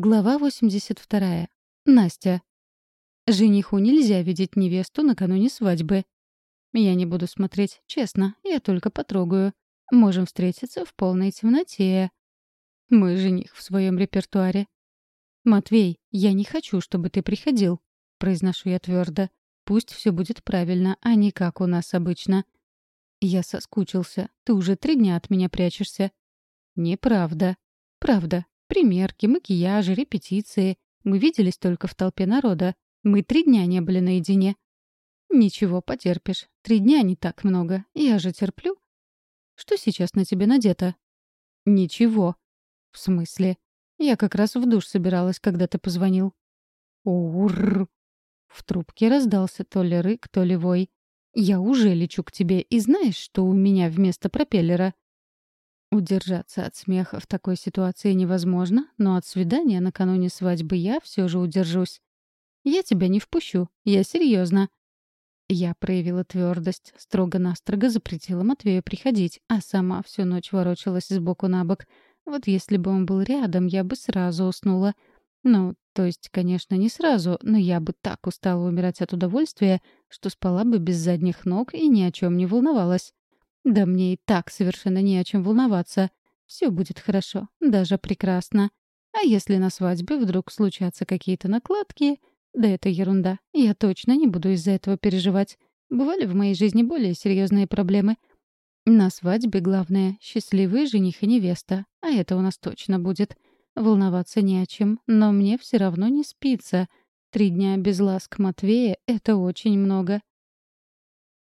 Глава 82. Настя. Жениху нельзя видеть невесту накануне свадьбы. Я не буду смотреть, честно, я только потрогаю. Можем встретиться в полной темноте. Мой жених в своем репертуаре. «Матвей, я не хочу, чтобы ты приходил», — произношу я твердо. «Пусть все будет правильно, а не как у нас обычно». Я соскучился. Ты уже три дня от меня прячешься. Неправда. Правда. Примерки, макияжи, репетиции. Мы виделись только в толпе народа. Мы три дня не были наедине. Ничего, потерпишь. Три дня не так много. Я же терплю. Что сейчас на тебе надето? Ничего. В смысле? Я как раз в душ собиралась, когда ты позвонил. Ур! В трубке раздался то ли рык, то ли вой. Я уже лечу к тебе, и знаешь, что у меня вместо пропеллера? Удержаться от смеха в такой ситуации невозможно, но от свидания накануне свадьбы я все же удержусь. Я тебя не впущу, я серьезно. Я проявила твердость, строго-настрого запретила Матвею приходить, а сама всю ночь ворочалась сбоку на бок. Вот если бы он был рядом, я бы сразу уснула. Ну, то есть, конечно, не сразу, но я бы так устала умирать от удовольствия, что спала бы без задних ног и ни о чем не волновалась. Да мне и так совершенно не о чем волноваться. Все будет хорошо, даже прекрасно. А если на свадьбе вдруг случатся какие-то накладки, да это ерунда. Я точно не буду из-за этого переживать. Бывали в моей жизни более серьезные проблемы. На свадьбе главное — счастливые жених и невеста. А это у нас точно будет. Волноваться не о чем, но мне все равно не спится. Три дня без ласк Матвея — это очень много.